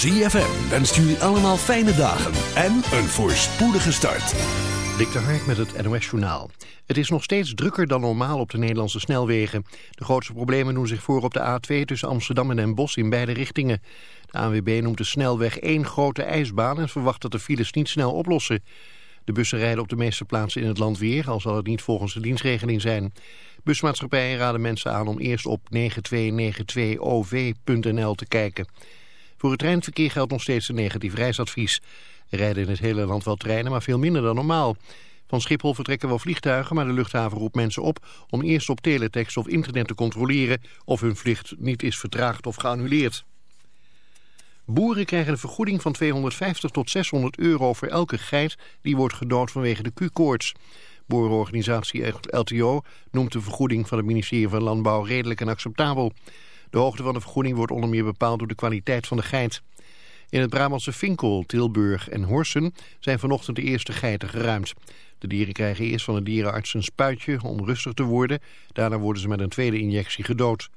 ZFM wenst jullie allemaal fijne dagen en een voorspoedige start. Dik de Hark met het NOS Journaal. Het is nog steeds drukker dan normaal op de Nederlandse snelwegen. De grootste problemen doen zich voor op de A2 tussen Amsterdam en Den Bosch in beide richtingen. De ANWB noemt de snelweg één grote ijsbaan en verwacht dat de files niet snel oplossen. De bussen rijden op de meeste plaatsen in het land weer, al zal het niet volgens de dienstregeling zijn. Busmaatschappijen raden mensen aan om eerst op 9292ov.nl te kijken. Voor het treinverkeer geldt nog steeds een negatief reisadvies. Er rijden in het hele land wel treinen, maar veel minder dan normaal. Van Schiphol vertrekken wel vliegtuigen, maar de luchthaven roept mensen op om eerst op teletext of internet te controleren of hun vlucht niet is vertraagd of geannuleerd. Boeren krijgen een vergoeding van 250 tot 600 euro voor elke geit die wordt gedood vanwege de Q-koorts. Boerenorganisatie LTO noemt de vergoeding van het ministerie van Landbouw redelijk en acceptabel. De hoogte van de vergoeding wordt onder meer bepaald door de kwaliteit van de geit. In het Brabantse Vinkel, Tilburg en Horsen zijn vanochtend de eerste geiten geruimd. De dieren krijgen eerst van de dierenarts een spuitje om rustig te worden. Daarna worden ze met een tweede injectie gedood.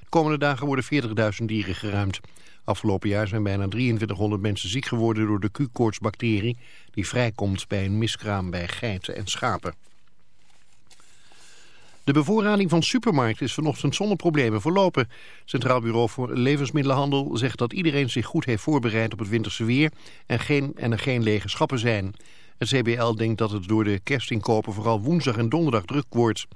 De komende dagen worden 40.000 dieren geruimd. Afgelopen jaar zijn bijna 2300 mensen ziek geworden door de Q-koortsbacterie... die vrijkomt bij een miskraam bij geiten en schapen. De bevoorrading van supermarkten is vanochtend zonder problemen verlopen. Centraal Bureau voor Levensmiddelenhandel zegt dat iedereen zich goed heeft voorbereid op het winterse weer en, geen, en er geen lege schappen zijn. Het CBL denkt dat het door de kerstinkopen vooral woensdag en donderdag druk wordt.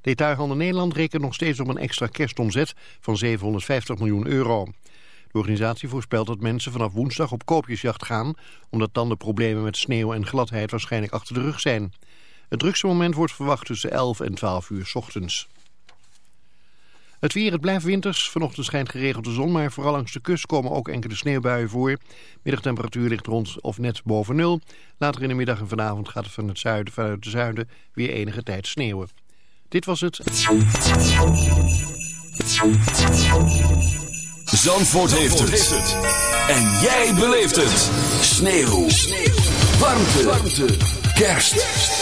Detailhandel Nederland rekent nog steeds op een extra kerstomzet van 750 miljoen euro. De organisatie voorspelt dat mensen vanaf woensdag op koopjesjacht gaan... omdat dan de problemen met sneeuw en gladheid waarschijnlijk achter de rug zijn. Het drukste moment wordt verwacht tussen 11 en 12 uur ochtends. Het weer, het blijft winters. Vanochtend schijnt geregeld de zon, maar vooral langs de kust komen ook enkele sneeuwbuien voor. Middagtemperatuur ligt rond of net boven nul. Later in de middag en vanavond gaat het van het zuiden, vanuit het zuiden weer enige tijd sneeuwen. Dit was het. Zandvoort, heeft, het. En jij beleeft het. Sneeuw. Sneeuw. Warmte. Warmte. Kerst.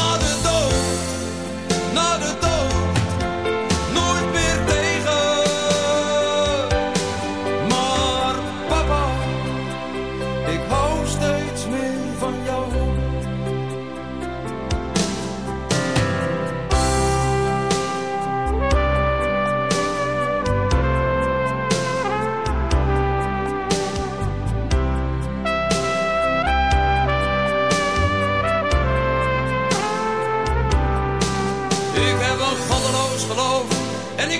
Na de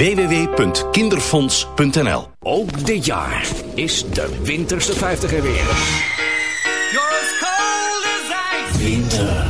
www.kinderfonds.nl Ook dit jaar is de Winterse 50 er weer. Winter.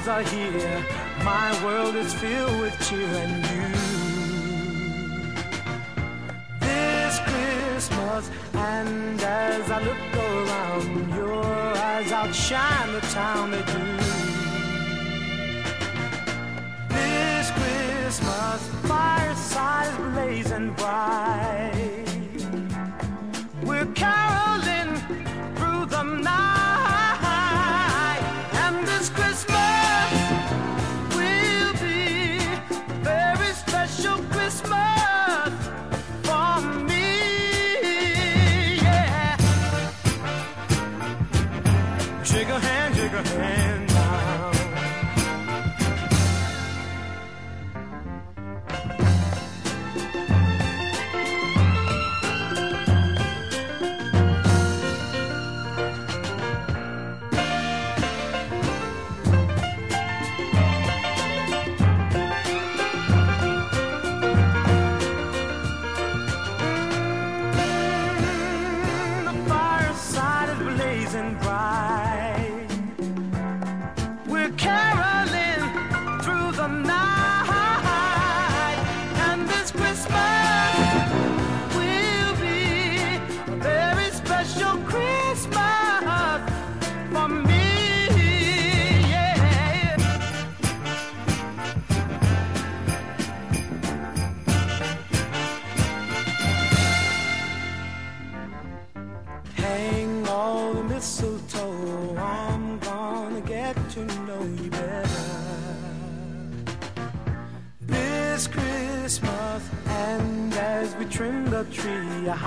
Cards are here. My world is filled with cheer and you. This Christmas, and as I look around, your eyes outshine the town they do. This Christmas, the fireside is blazing bright. We're caroling through the night,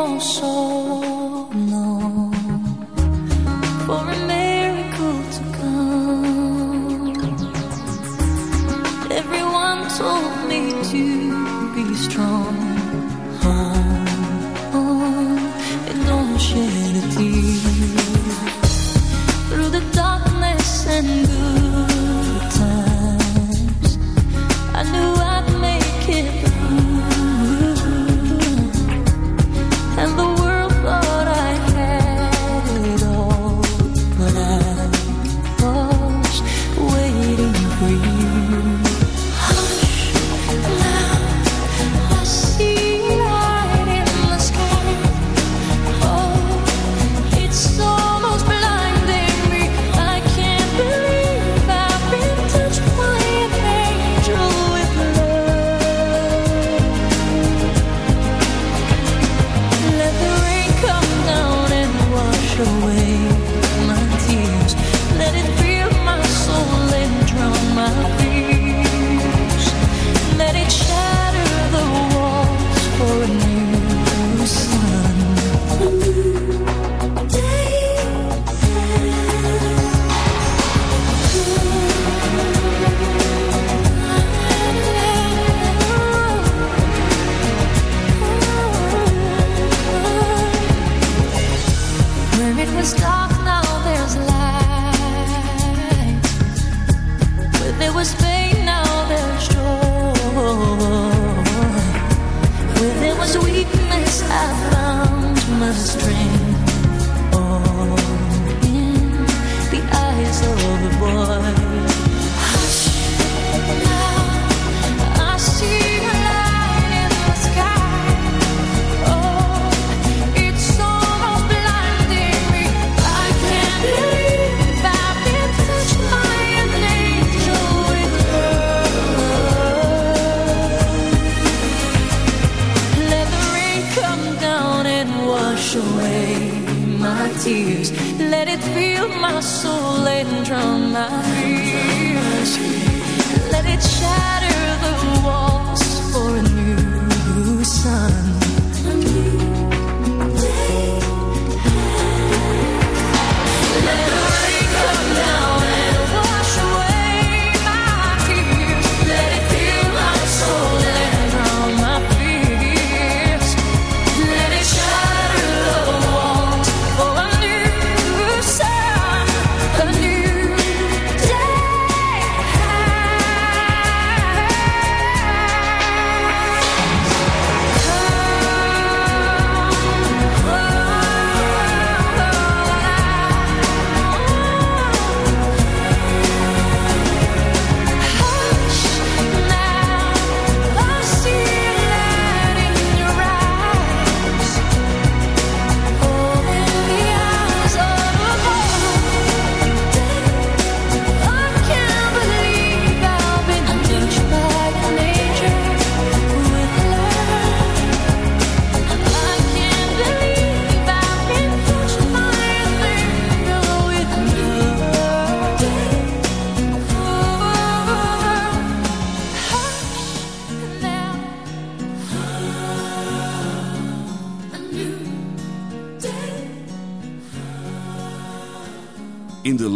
放手。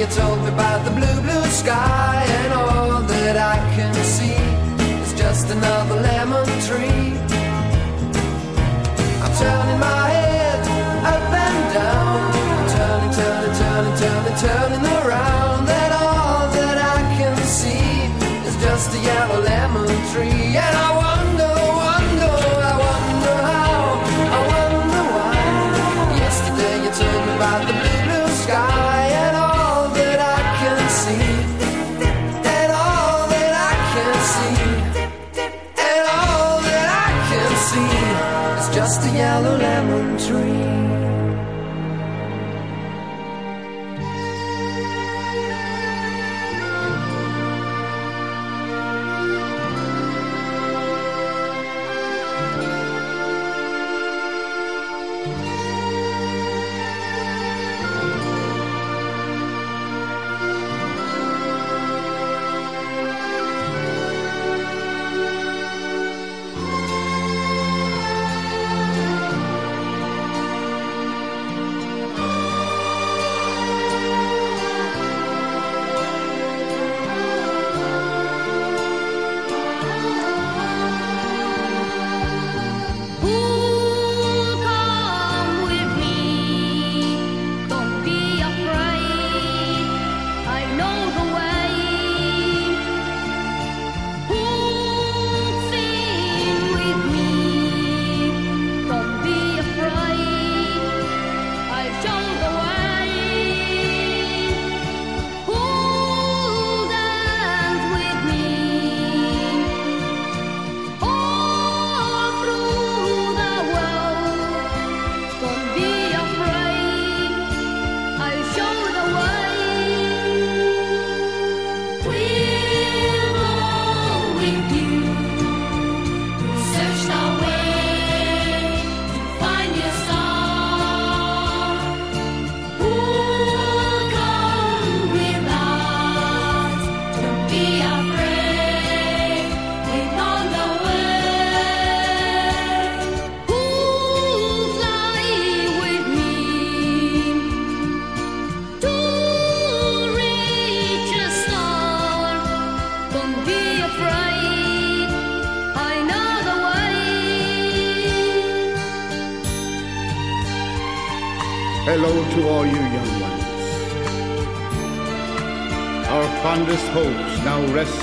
you told me about the blue, blue sky, and all that I can see is just another lemon tree.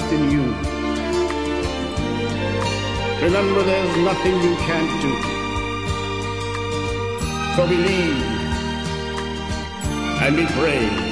trust in you. Remember, there's nothing you can't do. So believe and be brave.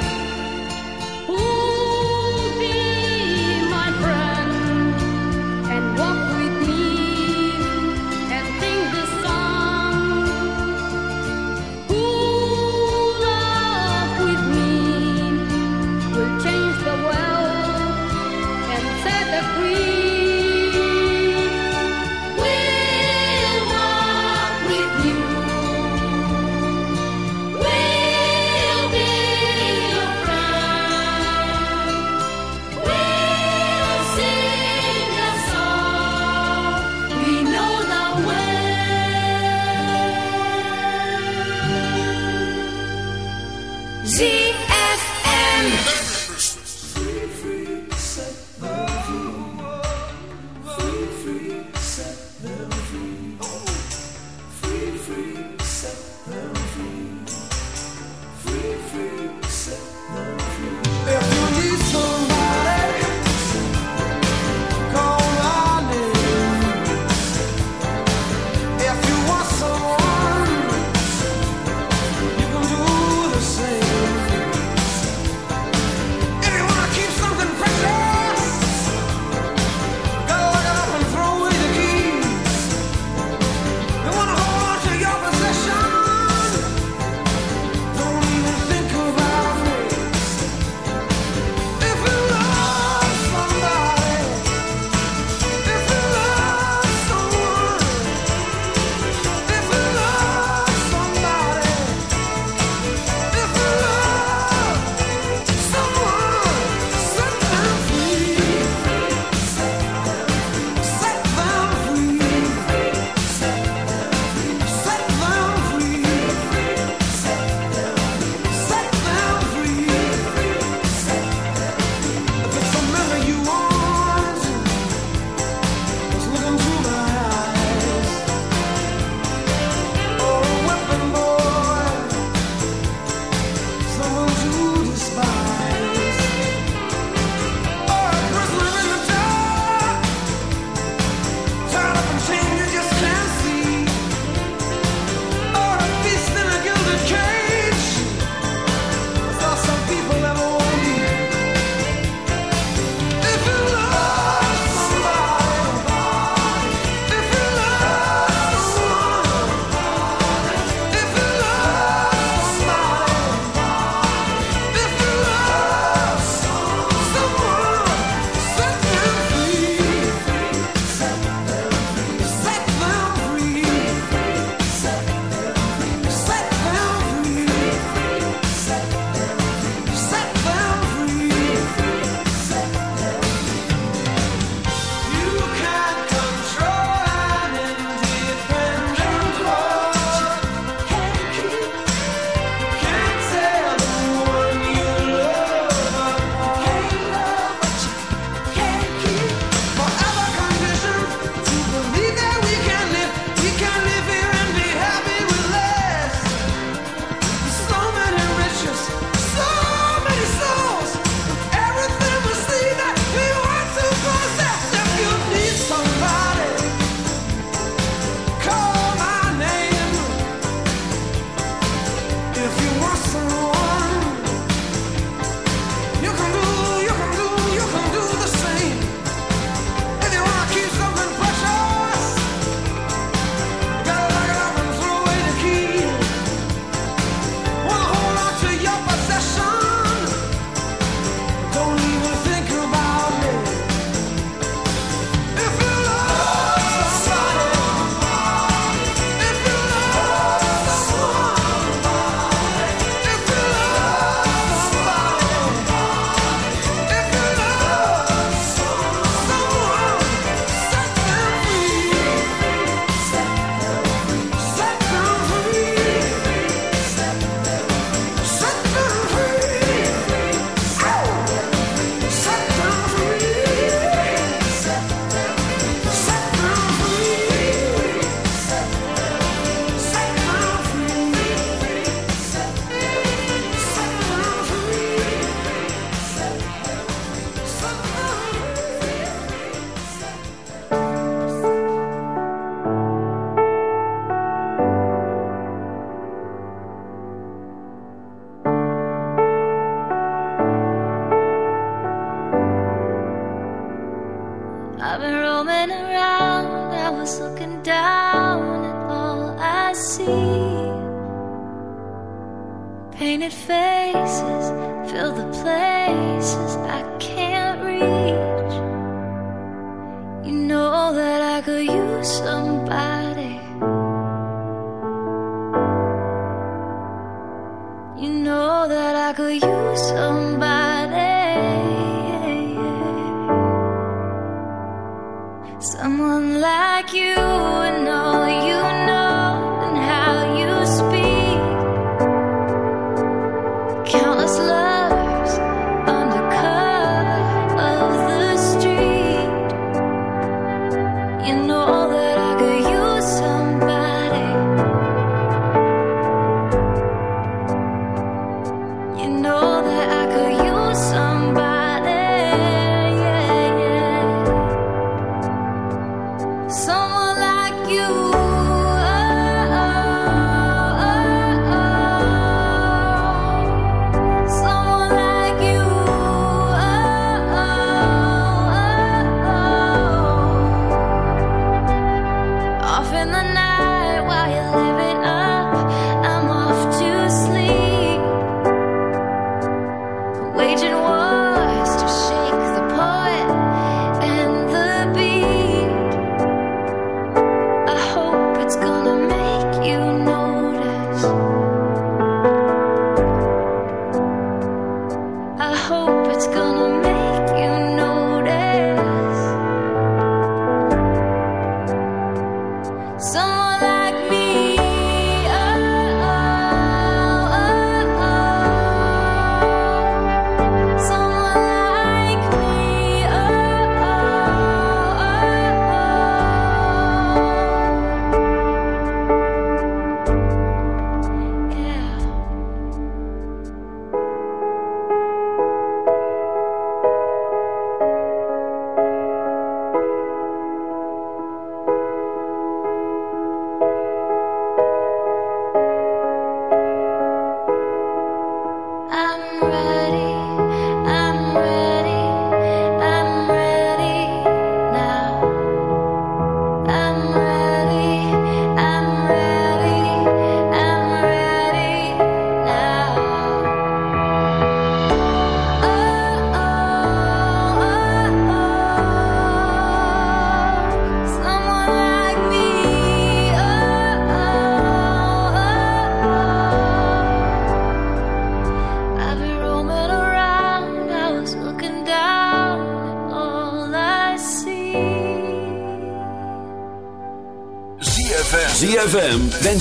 in the night while you're living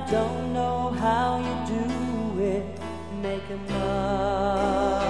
I don't know how you do it, making love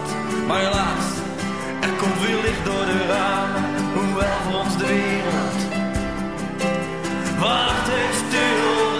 Maar helaas, er komt weer licht door de ramen, hoewel voor ons de wereld wacht heeft stilgestaan.